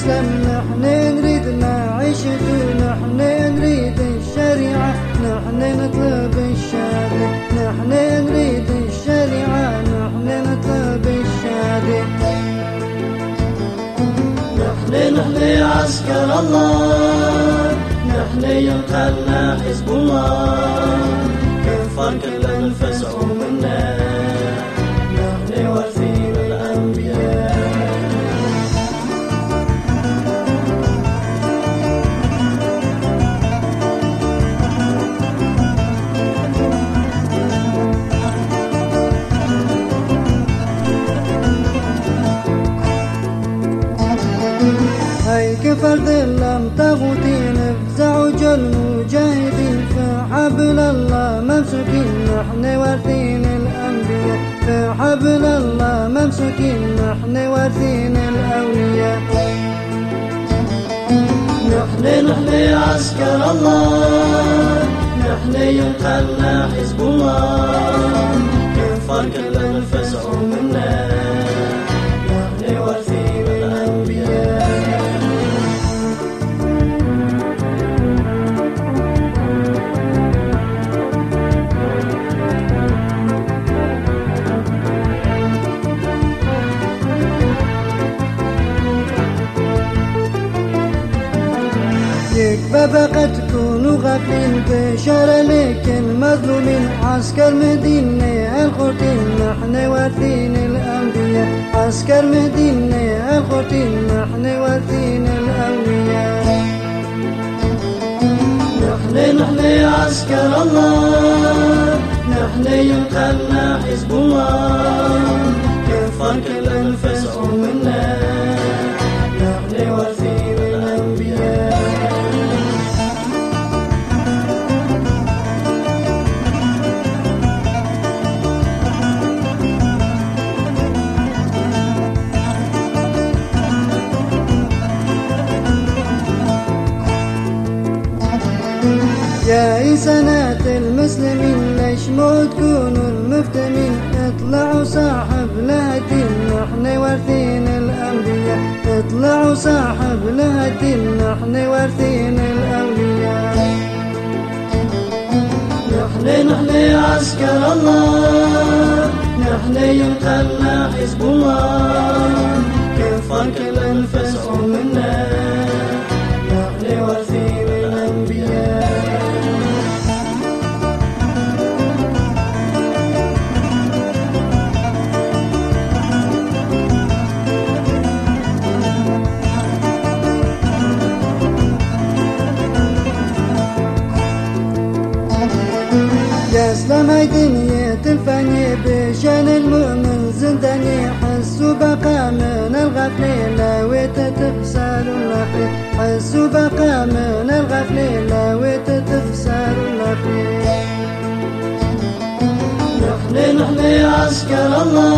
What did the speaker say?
الإسلام نحن نريد معيشته نحن نريد الشريعة. نحن نطلب الشهادة نحن نريد الشريعة. نحن نطلب الشهادة نحن نحن عسكر الله. نحن ينقلنا حزب الله. كفار كل الفزع هاي كفرد اللام طاغوتين افزعوا المجاهدين فحبل الله ممسوكين نحن وارثين الأنبياء فحبل الله ممسوكين نحن وارثين الأولياء. نحن نحن عسكر الله. نحن ينقلنا حزب الله. كل يكفى بقى تكونوا غافلين بشارة لك المظلومين عسكر مدينة الخرطين نحن وارثين الأنبياء. عسكر مدينة الخرطين نحن وارثين الأولياء نحن نحن عسكر الله. نحن ينقلنا حزب الله. كفار كل يا إنسانات المسلمين ليش مو تكونوا المفتمين اطلعوا صاحب لهدين نحن وارثين الأنبياء. اطلعوا صاحب لهدين نحن وارثين الأولياء نحن نحن عسكر الله. نحن ينقلنا حزب الله. هاي دنيا الفانية بشان المؤمن زنداني حسوا بقى من الغفلة لا وتتخسر الأخير حسوا بقى من الغفلة لا وتتخسر الأخير نحن نحن عسكر الله